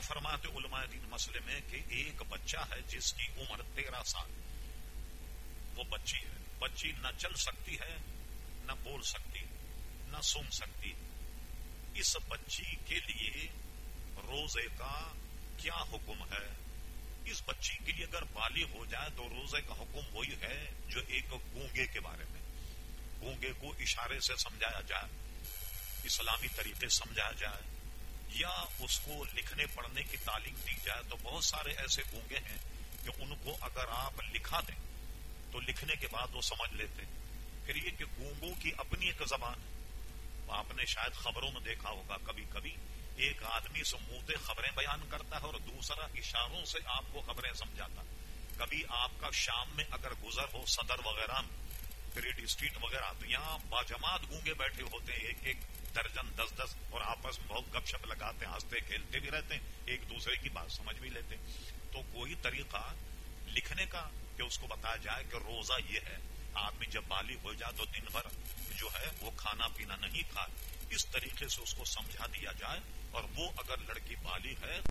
فرماتے علماء دین مسئلے میں کہ ایک بچہ ہے جس کی عمر تیرہ سال وہ بچی ہے۔ بچی نہ چل سکتی ہے، نہ بول سکتی، نہ سن سکتی۔ اس بچی کے لیے روزے کا کیا حکم ہے؟ اس بچی کے لیے اگر بالی ہو جائے تو روزے کا حکم وہی ہے جو ایک گونگے کے بارے میں۔ گونگے کو اشارے سے سمجھایا جائے، اسلامی طریقے سمجھایا جائے۔ یا اس کو لکھنے پڑھنے کی تعلیم دی جائے تو بہت سارے ایسے گونگے ہیں کہ ان کو اگر آپ لکھا دیں تو لکھنے کے بعد وہ سمجھ لیتے پھر یہ کہ گونگوں کی اپنی ایک زبان ہے آپ نے شاید خبروں میں دیکھا ہوگا کبھی کبھی، ایک آدمی سے منہ خبریں بیان کرتا ہے اور دوسرا اشاروں سے آپ کو خبریں سمجھاتا۔ کبھی آپ کا شام میں اگر گزر ہو صدر وغیرہ، گریٹ اسٹریٹ وغیرہ، تو یہاں باجماعت گونگے بیٹھے ہوتے ہیں، ایک ایک درجن، دس دس آپس میں بہت گپ شپ لگاتے ہیں، ہنستے، کھیلتے بھی رہتے ہیں، ایک دوسرے کی بات سمجھ بھی لیتے ہیں۔ تو کوئی طریقہ لکھنے کا کہ اس کو بتایا جائے کہ روزہ یہ ہے، آدمی جب بالی ہو جائے تو دن بھر جو ہے وہ کھانا پینا نہیں کھا اس طریقے سے اس کو سمجھا دیا جائے۔ اور وہ اگر لڑکی بالی ہے